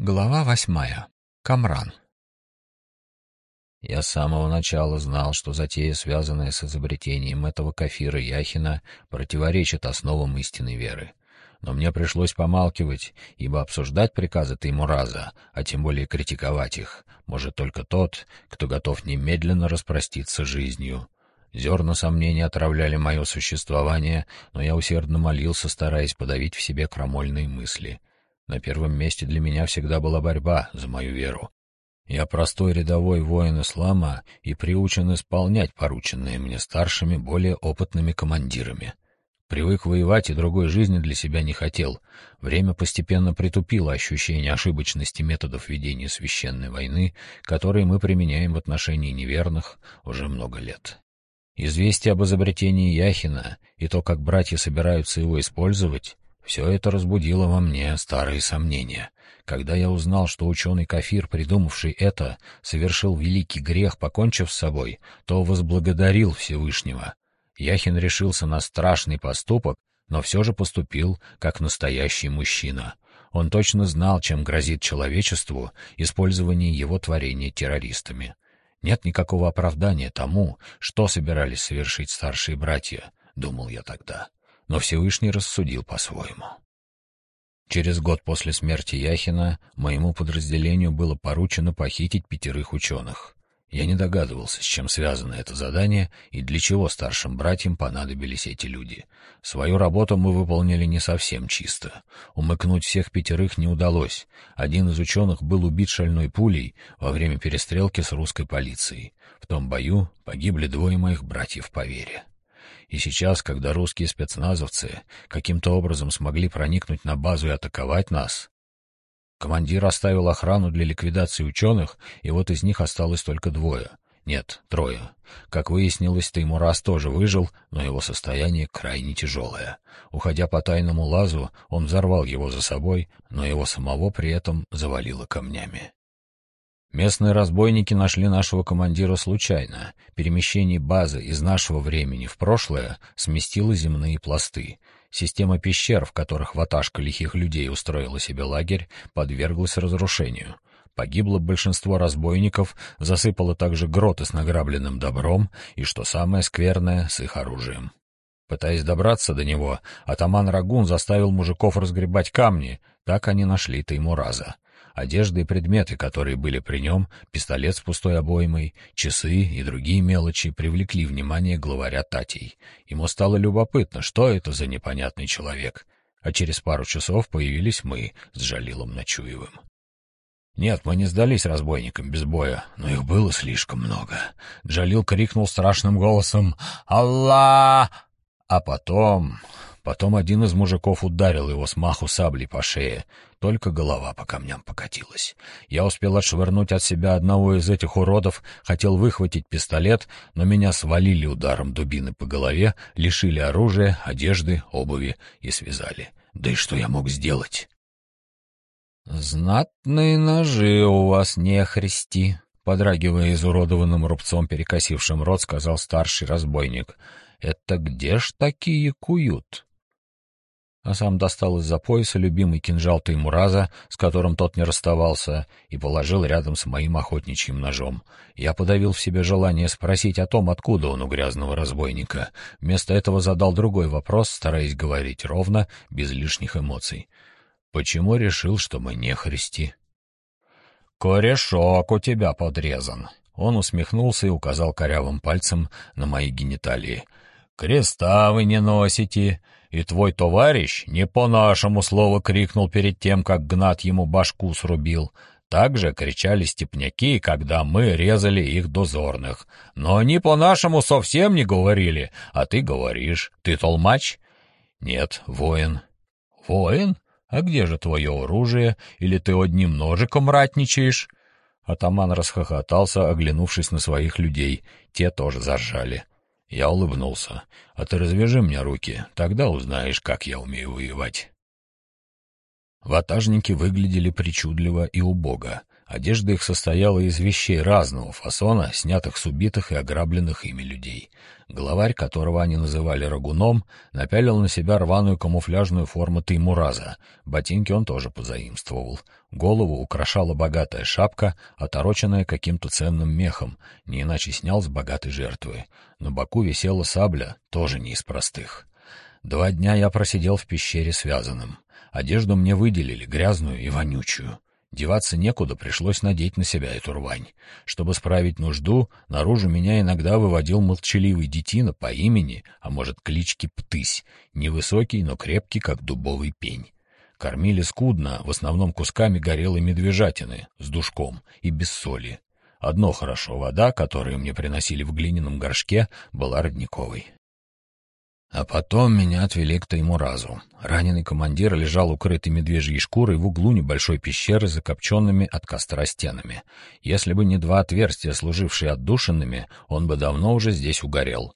Глава восьмая. Камран. Я с самого начала знал, что затея, связанная с изобретением этого кафира Яхина, противоречит основам истинной веры. Но мне пришлось помалкивать, ибо обсуждать приказы Таймураза, а тем более критиковать их, может только тот, кто готов немедленно распроститься жизнью. Зерна сомнений отравляли мое существование, но я усердно молился, стараясь подавить в себе крамольные мысли — на первом месте для меня всегда была борьба за мою веру. Я простой рядовой воин ислама и приучен исполнять порученные мне старшими, более опытными командирами. Привык воевать и другой жизни для себя не хотел. Время постепенно притупило ощущение ошибочности методов ведения священной войны, которые мы применяем в отношении неверных уже много лет. Известие об изобретении Яхина и то, как братья собираются его использовать, все это разбудило во мне старые сомнения. Когда я узнал, что ученый Кафир, придумавший это, совершил великий грех, покончив с собой, то возблагодарил Всевышнего. Яхин решился на страшный поступок, но все же поступил как настоящий мужчина. Он точно знал, чем грозит человечеству использование его творения террористами. Нет никакого оправдания тому, что собирались совершить старшие братья, думал я тогда но Всевышний рассудил по-своему. Через год после смерти Яхина моему подразделению было поручено похитить пятерых ученых. Я не догадывался, с чем связано это задание и для чего старшим братьям понадобились эти люди. Свою работу мы выполнили не совсем чисто. Умыкнуть всех пятерых не удалось. Один из ученых был убит шальной пулей во время перестрелки с русской полицией. В том бою погибли двое моих братьев по вере. И сейчас, когда русские спецназовцы каким-то образом смогли проникнуть на базу и атаковать нас, командир оставил охрану для ликвидации ученых, и вот из них осталось только двое. Нет, трое. Как выяснилось, Таймурас тоже выжил, но его состояние крайне тяжелое. Уходя по тайному лазу, он взорвал его за собой, но его самого при этом завалило камнями. Местные разбойники нашли нашего командира случайно. Перемещение базы из нашего времени в прошлое сместило земные пласты. Система пещер, в которых ваташка лихих людей устроила себе лагерь, подверглась разрушению. Погибло большинство разбойников, засыпало также гроты с награбленным добром и, что самое скверное, с их оружием. Пытаясь добраться до него, атаман Рагун заставил мужиков разгребать камни, так они нашли Таймураза. Одежда и предметы, которые были при нем, пистолет с пустой обоймой, часы и другие мелочи привлекли внимание главаря Татей. Ему стало любопытно, что это за непонятный человек. А через пару часов появились мы с Жалилом Ночуевым. Нет, мы не сдались разбойникам без боя, но их было слишком много. Джалил крикнул страшным голосом «Аллах!», а потом... Потом один из мужиков ударил его с маху саблей по шее. Только голова по камням покатилась. Я успел отшвырнуть от себя одного из этих уродов, хотел выхватить пистолет, но меня свалили ударом дубины по голове, лишили оружия, одежды, обуви и связали. Да и что я мог сделать? «Знатные ножи у вас, не христи», — подрагивая изуродованным рубцом, перекосившим рот, сказал старший разбойник. «Это где ж такие куют?» А сам достал из-за пояса любимый кинжал Таймураза, с которым тот не расставался, и положил рядом с моим охотничьим ножом. Я подавил в себе желание спросить о том, откуда он у грязного разбойника. Вместо этого задал другой вопрос, стараясь говорить ровно, без лишних эмоций. «Почему решил, что мы не христи?» «Корешок у тебя подрезан». Он усмехнулся и указал корявым пальцем на мои гениталии. «Креста вы не носите, и твой товарищ не по нашему слову крикнул перед тем, как Гнат ему башку срубил. Также кричали степняки, когда мы резали их дозорных. Но они по-нашему совсем не говорили, а ты говоришь. Ты толмач? Нет, воин. Воин? А где же твое оружие? Или ты одним ножиком ратничаешь? Атаман расхохотался, оглянувшись на своих людей. Те тоже заржали. Я улыбнулся. «А ты развяжи мне руки, тогда узнаешь, как я умею воевать». Ватажники выглядели причудливо и убого. Одежда их состояла из вещей разного фасона, снятых с убитых и ограбленных ими людей. Главарь, которого они называли Рагуном, напялил на себя рваную камуфляжную форму Таймураза. Ботинки он тоже позаимствовал. Голову украшала богатая шапка, отороченная каким-то ценным мехом, не иначе снял с богатой жертвы. На боку висела сабля, тоже не из простых. Два дня я просидел в пещере связанным. Одежду мне выделили, грязную и вонючую. Деваться некуда, пришлось надеть на себя эту рвань. Чтобы справить нужду, наружу меня иногда выводил молчаливый детина по имени, а может, кличке Птысь, невысокий, но крепкий, как дубовый пень. Кормили скудно, в основном кусками горелой медвежатины, с душком и без соли. Одно хорошо, вода, которую мне приносили в глиняном горшке, была родниковой. А потом меня отвели к Таймуразу. Раненый командир лежал укрытый медвежьей шкурой в углу небольшой пещеры с закопченными от костра стенами. Если бы не два отверстия, служившие отдушинами, он бы давно уже здесь угорел.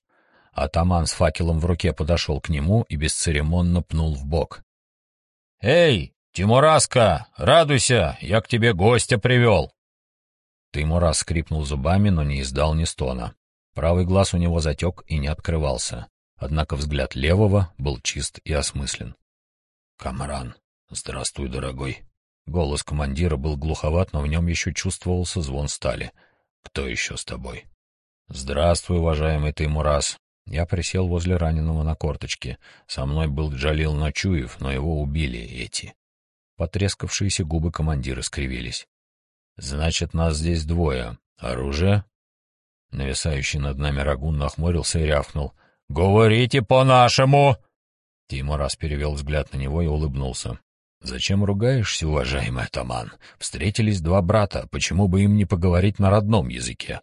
Атаман с факелом в руке подошел к нему и бесцеремонно пнул в бок. «Эй, Тимураска, радуйся, я к тебе гостя привел!» Тимурас скрипнул зубами, но не издал ни стона. Правый глаз у него затек и не открывался. Однако взгляд левого был чист и осмыслен. «Камран, здравствуй, дорогой». Голос командира был глуховат, но в нем еще чувствовался звон стали. «Кто еще с тобой?» «Здравствуй, уважаемый Таймураз». Я присел возле раненого на корточке. Со мной был Джалил Ночуев, но его убили эти. Потрескавшиеся губы командира скривились. «Значит, нас здесь двое. Оружие?» Нависающий над нами Рагун нахмурился и рявкнул. «Говорите по-нашему!» Тимурас перевел взгляд на него и улыбнулся. «Зачем ругаешься, уважаемый атаман? Встретились два брата, почему бы им не поговорить на родном языке?»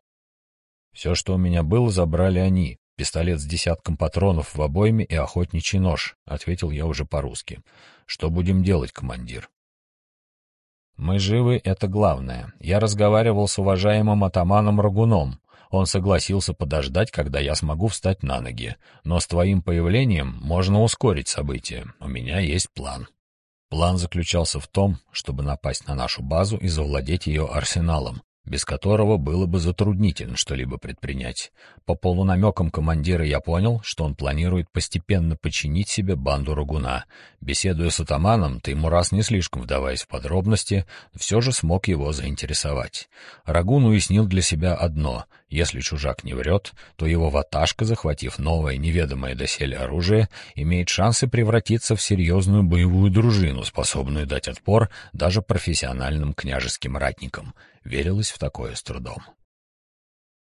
«Все, что у меня было, забрали они. Пистолет с десятком патронов в обойме и охотничий нож», — ответил я уже по-русски. «Что будем делать, командир?» «Мы живы, это главное. Я разговаривал с уважаемым атаманом Рагуном. Он согласился подождать, когда я смогу встать на ноги. Но с твоим появлением можно ускорить события. У меня есть план. План заключался в том, чтобы напасть на нашу базу и завладеть ее арсеналом без которого было бы затруднительно что-либо предпринять. По полунамекам командира я понял, что он планирует постепенно подчинить себе банду Рагуна. Беседуя с атаманом, Таймурас, не слишком вдаваясь в подробности, все же смог его заинтересовать. Рагун уяснил для себя одно — если чужак не врет, то его ваташка, захватив новое неведомое доселе оружие, имеет шансы превратиться в серьезную боевую дружину, способную дать отпор даже профессиональным княжеским ратникам — Верилось в такое с трудом.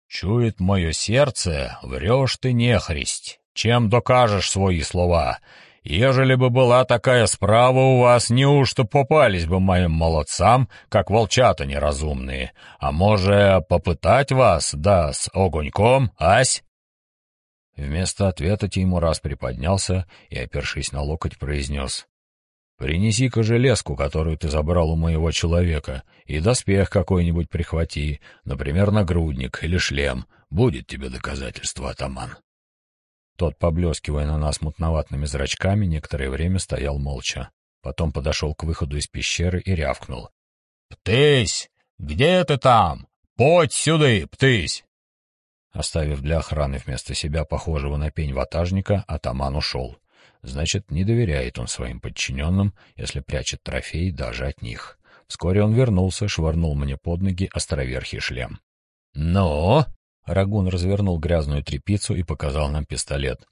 «Чует мое сердце, врешь ты нехристь. Чем докажешь свои слова? Ежели бы была такая справа у вас, неужто попались бы моим молодцам, как волчата неразумные? А може, попытать вас, да, с огоньком, ась?» Вместо ответа Тимурас приподнялся и, опершись на локоть, произнес. Принеси-ка железку, которую ты забрал у моего человека, и доспех какой-нибудь прихвати, например, нагрудник или шлем. Будет тебе доказательство, атаман. Тот, поблескивая на нас мутноватными зрачками, некоторое время стоял молча. Потом подошел к выходу из пещеры и рявкнул. «Птысь! Где ты там? Подь сюда, птысь!» Оставив для охраны вместо себя похожего на пень ватажника, атаман ушел. Значит, не доверяет он своим подчиненным, если прячет трофей даже от них. Вскоре он вернулся, швырнул мне под ноги островерхий шлем. «Ну?» — Рагун развернул грязную тряпицу и показал нам пистолет.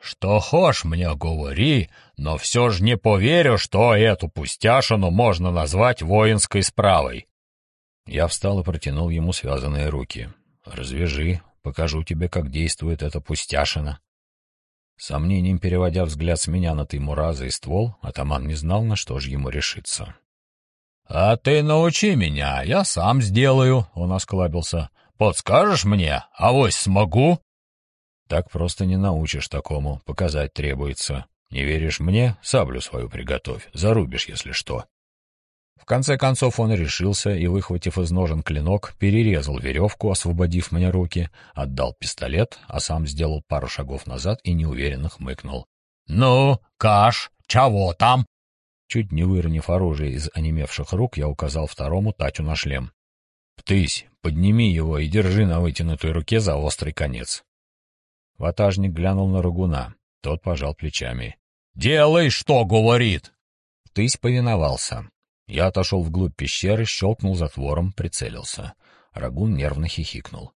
«Что хошь мне говори, но все же не поверю, что эту пустяшину можно назвать воинской справой». Я встал и протянул ему связанные руки. «Развяжи, покажу тебе, как действует эта пустяшина». Сомнением переводя взгляд с меня на Таймураза и ствол, атаман не знал, на что же ему решиться. — А ты научи меня, я сам сделаю, — он осклабился. — Подскажешь мне, авось смогу? — Так просто не научишь такому, показать требуется. Не веришь мне, саблю свою приготовь, зарубишь, если что. В конце концов он решился и, выхватив из ножен клинок, перерезал веревку, освободив мне руки, отдал пистолет, а сам сделал пару шагов назад и неуверенно хмыкнул. — Ну, Каш, чего там? Чуть не выронив оружие из онемевших рук, я указал второму Татю на шлем. «Птысь, подними его и держи на вытянутой руке за острый конец». Ватажник глянул на Рагуна. Тот пожал плечами. «Делай, что говорит!» Птысь повиновался. Я отошел вглубь пещеры, щелкнул затвором, прицелился. Рагун нервно хихикнул.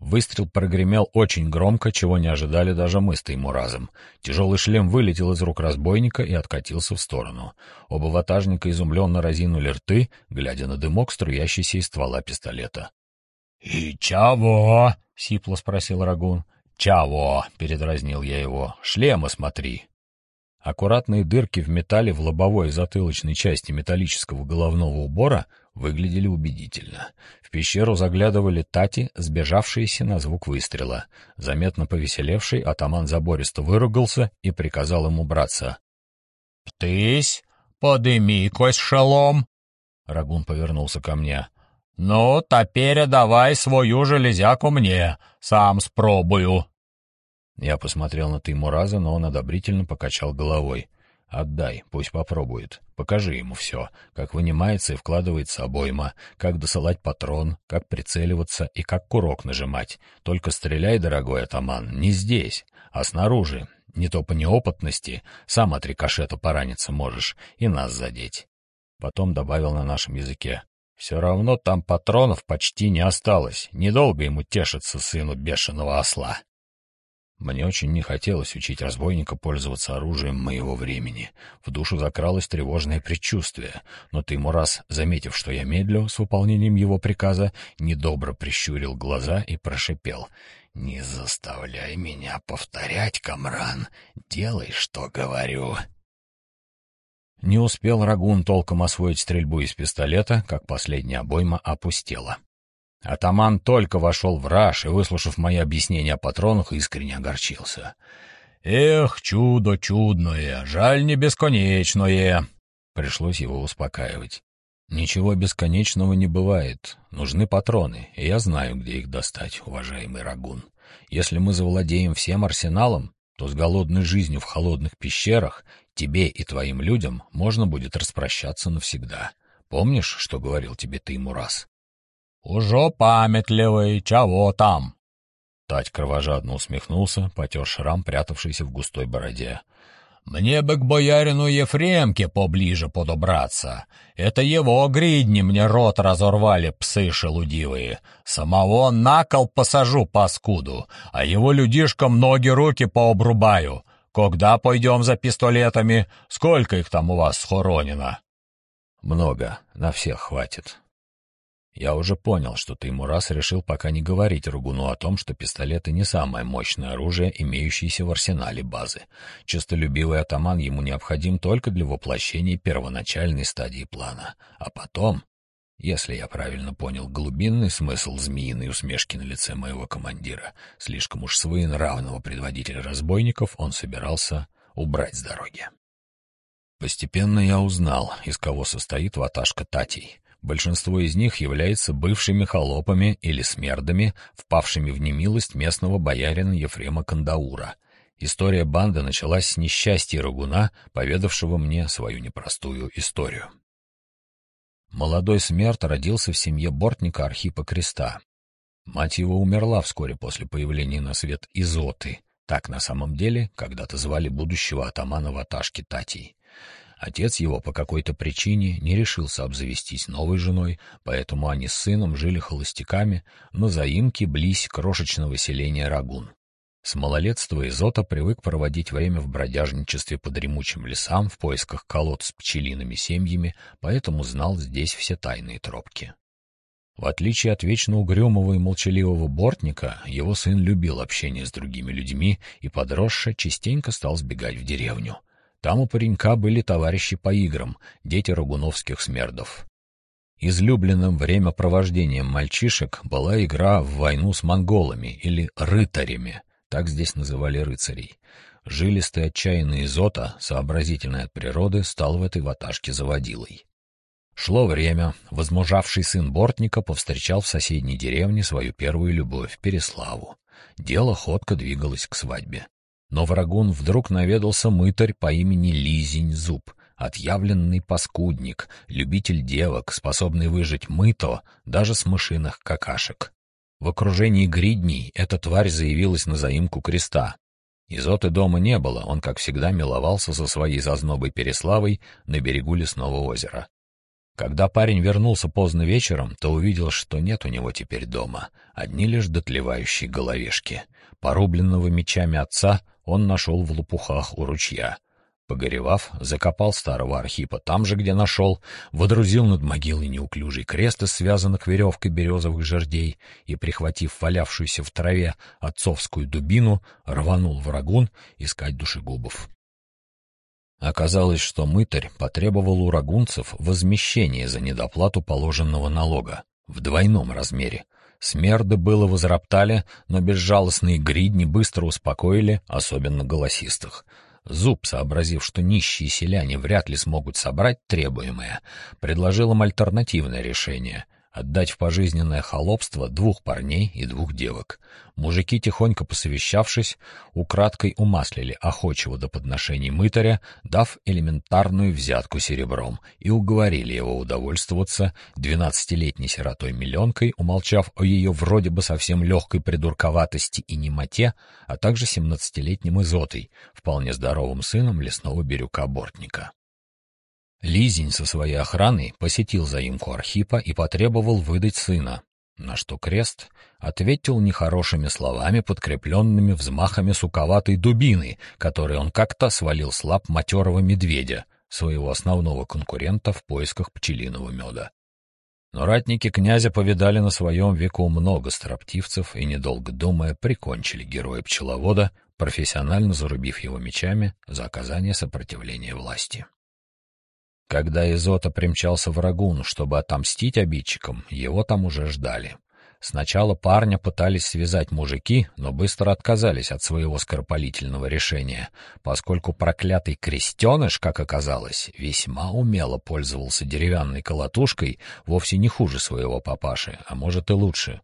Выстрел прогремел очень громко, чего не ожидали даже мы с Таймуразом. Тяжелый шлем вылетел из рук разбойника и откатился в сторону. Оба ватажника изумленно разинули рты, глядя на дымок, струящийся из ствола пистолета. — И чего? — сипло спросил Рагун. — Чего? — передразнил я его. — Шлемы смотри. Аккуратные дырки в металле в лобовой и затылочной части металлического головного убора выглядели убедительно. В пещеру заглядывали тати, сбежавшиеся на звук выстрела. Заметно повеселевший атаман забористо выругался и приказал ему браться. — Птысь, подыми кость шалом! Рагун повернулся ко мне. — Ну, теперь давай свою железяку мне, сам спробую. Я посмотрел на Таймураза, но он одобрительно покачал головой. Отдай, пусть попробует. Покажи ему все, как вынимается и вкладывается обойма, как досылать патрон, как прицеливаться и как курок нажимать. Только стреляй, дорогой атаман, не здесь, а снаружи. Не то по неопытности, сам от рикошета пораниться можешь и нас задеть. Потом добавил на нашем языке. Все равно там патронов почти не осталось. Недолго ему тешится сыну бешеного осла. Мне очень не хотелось учить разбойника пользоваться оружием моего времени. В душу закралось тревожное предчувствие, но ты ему раз, заметив, что я медлю с выполнением его приказа, недобро прищурил глаза и прошипел. «Не заставляй меня повторять, Камран. Делай, что говорю». Не успел Рагун толком освоить стрельбу из пистолета, как последняя обойма опустела. Атаман только вошел в раж и, выслушав мои объяснения о патронах, искренне огорчился. «Эх, чудо чудное, жаль не бесконечное!» Пришлось его успокаивать. «Ничего бесконечного не бывает. Нужны патроны, и я знаю, где их достать, уважаемый Рагун. Если мы завладеем всем арсеналом, то с голодной жизнью в холодных пещерах тебе и твоим людям можно будет распрощаться навсегда. Помнишь, что говорил тебе ты, Мурас?» «Уже памятливый, чего там?» Тать кровожадно усмехнулся, потер шрам, прятавшийся в густой бороде. «Мне бы к боярину Ефремке поближе подобраться. Это его гридни мне рот разорвали псы шелудивые. Самого на кол посажу паскуду, а его людишкам ноги руки пообрубаю. Когда пойдем за пистолетами? Сколько их там у вас схоронено?» «Много, на всех хватит», я уже понял, что Таймурас решил пока не говорить Ругуну о том, что пистолеты не самое мощное оружие, имеющееся в арсенале базы. Честолюбивый атаман ему необходим только для воплощения первоначальной стадии плана. А потом, если я правильно понял глубинный смысл змеиной усмешки на лице моего командира, слишком уж своенравного предводителя разбойников он собирался убрать с дороги. Постепенно я узнал, из кого состоит ваташка Татей — Большинство из них являются бывшими холопами или смердами, впавшими в немилость местного боярина Ефрема Кандаура. История банды началась с несчастья Рагуна, поведавшего мне свою непростую историю. Молодой смерть родился в семье бортника Архипа Креста. Мать его умерла вскоре после появления на свет Изоты. Так на самом деле когда-то звали будущего атамана Ваташки Татий. Отец его по какой-то причине не решился обзавестись новой женой, поэтому они с сыном жили холостяками на заимке близ крошечного селения Рагун. С малолетства Изота привык проводить время в бродяжничестве по дремучим лесам в поисках колод с пчелиными семьями, поэтому знал здесь все тайные тропки. В отличие от вечно угрюмого и молчаливого бортника, его сын любил общение с другими людьми и, подросший, частенько стал сбегать в деревню — там у паренька были товарищи по играм, дети рогуновских смердов. Излюбленным времяпровождением мальчишек была игра в войну с монголами или рытарями, так здесь называли рыцарей. Жилистый отчаянный Изота, сообразительный от природы, стал в этой ваташке заводилой. Шло время, возмужавший сын Бортника повстречал в соседней деревне свою первую любовь, Переславу. Дело ходко двигалось к свадьбе. Но в Рагун вдруг наведался мытарь по имени Лизень Зуб, отъявленный паскудник, любитель девок, способный выжить мыто даже с мышиных какашек. В окружении гридней эта тварь заявилась на заимку креста. Изоты дома не было, он, как всегда, миловался со своей зазнобой Переславой на берегу лесного озера. Когда парень вернулся поздно вечером, то увидел, что нет у него теперь дома, одни лишь дотлевающие головешки. Порубленного мечами отца он нашел в лопухах у ручья — Погоревав, закопал старого Архипа там же, где нашел, водрузил над могилой неуклюжий крест из связанных веревкой березовых жердей и, прихватив валявшуюся в траве отцовскую дубину, рванул в рагун искать душегубов. Оказалось, что мытарь потребовал у рагунцев возмещения за недоплату положенного налога в двойном размере. Смерды было возроптали, но безжалостные гридни быстро успокоили, особенно голосистых — Зуб, сообразив, что нищие селяне вряд ли смогут собрать требуемое, предложил им альтернативное решение — отдать в пожизненное холопство двух парней и двух девок. Мужики, тихонько посовещавшись, украдкой умаслили охочего до подношений мытаря, дав элементарную взятку серебром, и уговорили его удовольствоваться двенадцатилетней сиротой-миллионкой, умолчав о ее вроде бы совсем легкой придурковатости и немоте, а также семнадцатилетним изотой, вполне здоровым сыном лесного бирюка-бортника. Лизень со своей охраной посетил заимку Архипа и потребовал выдать сына, на что Крест ответил нехорошими словами, подкрепленными взмахами суковатой дубины, которой он как-то свалил слаб матерого медведя, своего основного конкурента в поисках пчелиного меда. Но ратники князя повидали на своем веку много строптивцев и, недолго думая, прикончили героя пчеловода, профессионально зарубив его мечами за оказание сопротивления власти. Когда Изота примчался в Рагун, чтобы отомстить обидчикам, его там уже ждали. Сначала парня пытались связать мужики, но быстро отказались от своего скоропалительного решения, поскольку проклятый крестеныш, как оказалось, весьма умело пользовался деревянной колотушкой, вовсе не хуже своего папаши, а может и лучше.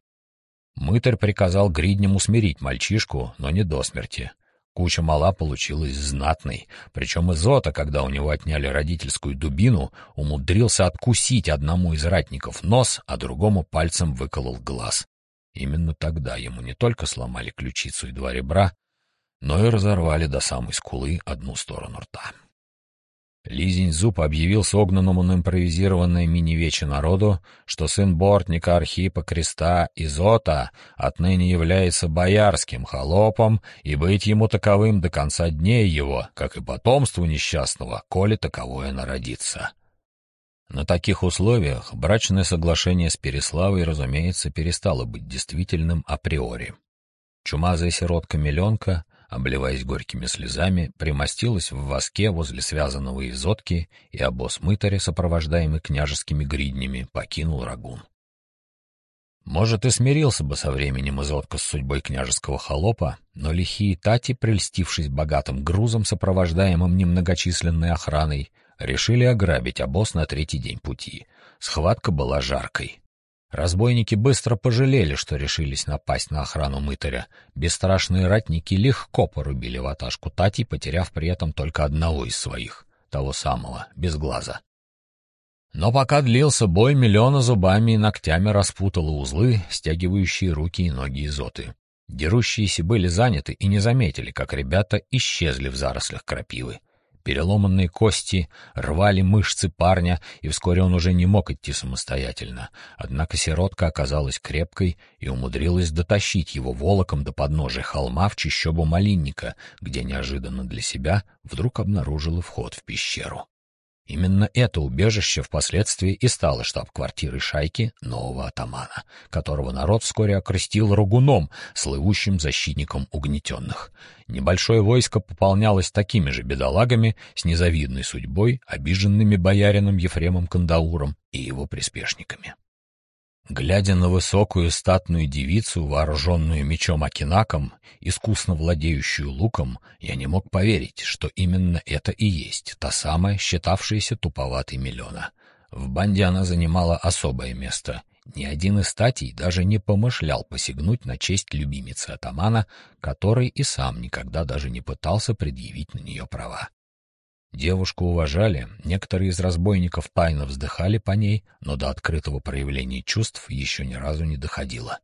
Мытарь приказал гридням усмирить мальчишку, но не до смерти — Куча мала получилась знатной, причем Изота, когда у него отняли родительскую дубину, умудрился откусить одному из ратников нос, а другому пальцем выколол глаз. Именно тогда ему не только сломали ключицу и два ребра, но и разорвали до самой скулы одну сторону рта. Лизень Зуб объявил согнанному на импровизированное мини-вече народу, что сын бортника Архипа Креста Изота отныне является боярским холопом и быть ему таковым до конца дней его, как и потомству несчастного, коли таковое народится. На таких условиях брачное соглашение с Переславой, разумеется, перестало быть действительным априори. Чумазая сиротка-миленка — обливаясь горькими слезами, примостилась в воске возле связанного изотки, и обоз мытаря, сопровождаемый княжескими гриднями, покинул Рагун. Может, и смирился бы со временем изотка с судьбой княжеского холопа, но лихие тати, прельстившись богатым грузом, сопровождаемым немногочисленной охраной, решили ограбить обоз на третий день пути. Схватка была жаркой. Разбойники быстро пожалели, что решились напасть на охрану мытаря. Бесстрашные ратники легко порубили ваташку Тати, потеряв при этом только одного из своих, того самого, без глаза. Но пока длился бой, миллиона зубами и ногтями распутала узлы, стягивающие руки и ноги изоты. Дерущиеся были заняты и не заметили, как ребята исчезли в зарослях крапивы. Переломанные кости рвали мышцы парня, и вскоре он уже не мог идти самостоятельно. Однако сиротка оказалась крепкой и умудрилась дотащить его волоком до подножия холма в чищобу малинника, где неожиданно для себя вдруг обнаружила вход в пещеру. Именно это убежище впоследствии и стало штаб-квартирой шайки нового атамана, которого народ вскоре окрестил Ругуном, слывущим защитником угнетенных. Небольшое войско пополнялось такими же бедолагами с незавидной судьбой, обиженными боярином Ефремом Кандауром и его приспешниками. Глядя на высокую статную девицу, вооруженную мечом Акинаком, искусно владеющую луком, я не мог поверить, что именно это и есть та самая, считавшаяся туповатой Миллиона. В банде она занимала особое место. Ни один из статей даже не помышлял посягнуть на честь любимицы атамана, который и сам никогда даже не пытался предъявить на нее права. Девушку уважали, некоторые из разбойников тайно вздыхали по ней, но до открытого проявления чувств еще ни разу не доходило.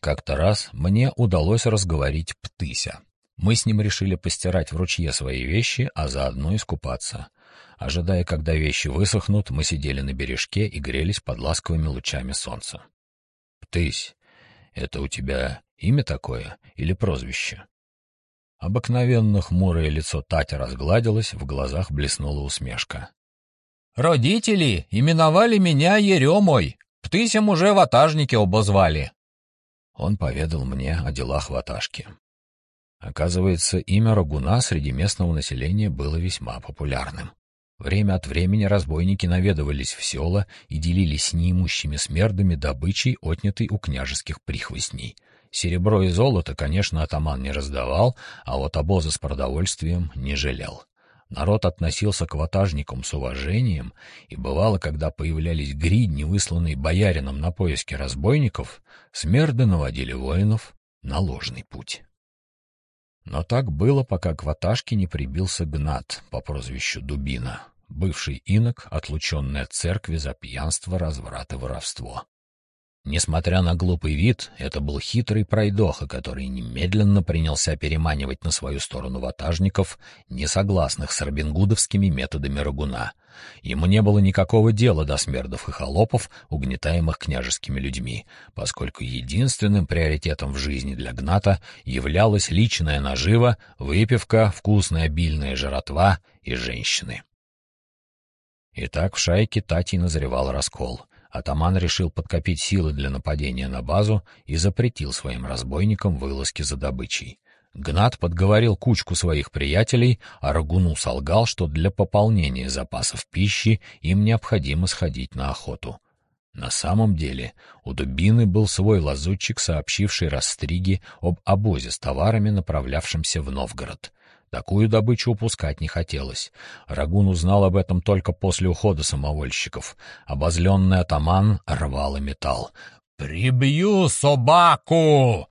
Как-то раз мне удалось разговорить Птыся. Мы с ним решили постирать в ручье свои вещи, а заодно искупаться. Ожидая, когда вещи высохнут, мы сидели на бережке и грелись под ласковыми лучами солнца. «Птысь, это у тебя имя такое или прозвище?» Обыкновенно хмурое лицо Тати разгладилось, в глазах блеснула усмешка. «Родители именовали меня Еремой, птысем уже ватажники обозвали». Он поведал мне о делах ватажки. Оказывается, имя Рагуна среди местного населения было весьма популярным. Время от времени разбойники наведывались в села и делились с неимущими смердами добычей, отнятой у княжеских прихвостней — Серебро и золото, конечно, атаман не раздавал, а вот обозы с продовольствием не жалел. Народ относился к ватажникам с уважением, и бывало, когда появлялись гридни, высланные боярином на поиски разбойников, смерды наводили воинов на ложный путь. Но так было, пока к ватажке не прибился Гнат по прозвищу Дубина, бывший инок, отлученный от церкви за пьянство, разврат и воровство. Несмотря на глупый вид, это был хитрый пройдоха, который немедленно принялся переманивать на свою сторону ватажников, несогласных с робингудовскими методами рагуна. Ему не было никакого дела до смердов и холопов, угнетаемых княжескими людьми, поскольку единственным приоритетом в жизни для Гната являлась личная нажива, выпивка, вкусная обильная жратва и женщины. Итак, в шайке Тати назревал раскол — Атаман решил подкопить силы для нападения на базу и запретил своим разбойникам вылазки за добычей. Гнат подговорил кучку своих приятелей, а Рагуну солгал, что для пополнения запасов пищи им необходимо сходить на охоту. На самом деле у Дубины был свой лазутчик, сообщивший Растриге об обозе с товарами, направлявшимся в Новгород. Такую добычу упускать не хотелось. Рагун узнал об этом только после ухода самовольщиков. Обозленный атаман рвал и металл. «Прибью собаку!»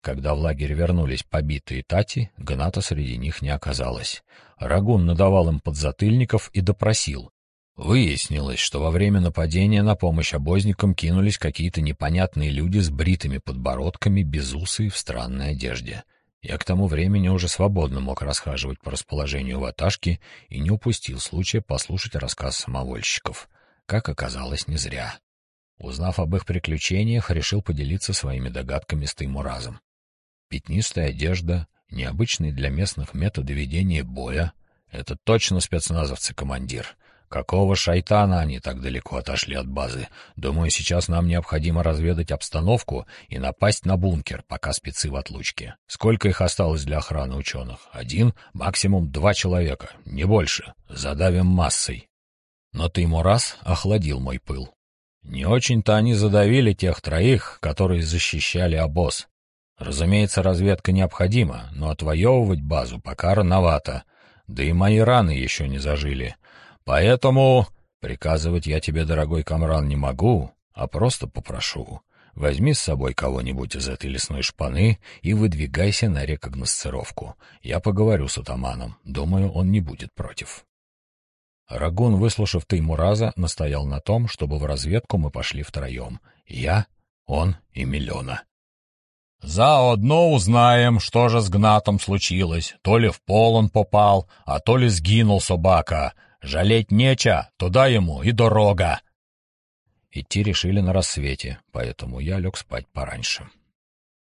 Когда в лагерь вернулись побитые тати, Гната среди них не оказалось. Рагун надавал им подзатыльников и допросил. Выяснилось, что во время нападения на помощь обозникам кинулись какие-то непонятные люди с бритыми подбородками, без усы и в странной одежде. Я к тому времени уже свободно мог расхаживать по расположению ваташки и не упустил случая послушать рассказ самовольщиков. Как оказалось, не зря. Узнав об их приключениях, решил поделиться своими догадками с Таймуразом. Пятнистая одежда, необычные для местных методы ведения боя — это точно спецназовцы, командир. Какого шайтана они так далеко отошли от базы? Думаю, сейчас нам необходимо разведать обстановку и напасть на бункер, пока спецы в отлучке. Сколько их осталось для охраны ученых? Один, максимум два человека, не больше. Задавим массой. Но ты ему раз охладил мой пыл. Не очень-то они задавили тех троих, которые защищали обоз. Разумеется, разведка необходима, но отвоевывать базу пока рановато. Да и мои раны еще не зажили. Поэтому приказывать я тебе, дорогой Камран, не могу, а просто попрошу. Возьми с собой кого-нибудь из этой лесной шпаны и выдвигайся на рекогносцировку. Я поговорю с атаманом. Думаю, он не будет против. Рагун, выслушав Таймураза, настоял на том, чтобы в разведку мы пошли втроем. Я, он и Миллиона. «Заодно узнаем, что же с Гнатом случилось. То ли в пол он попал, а то ли сгинул собака. Жалеть неча, туда ему и дорога. Идти решили на рассвете, поэтому я лег спать пораньше.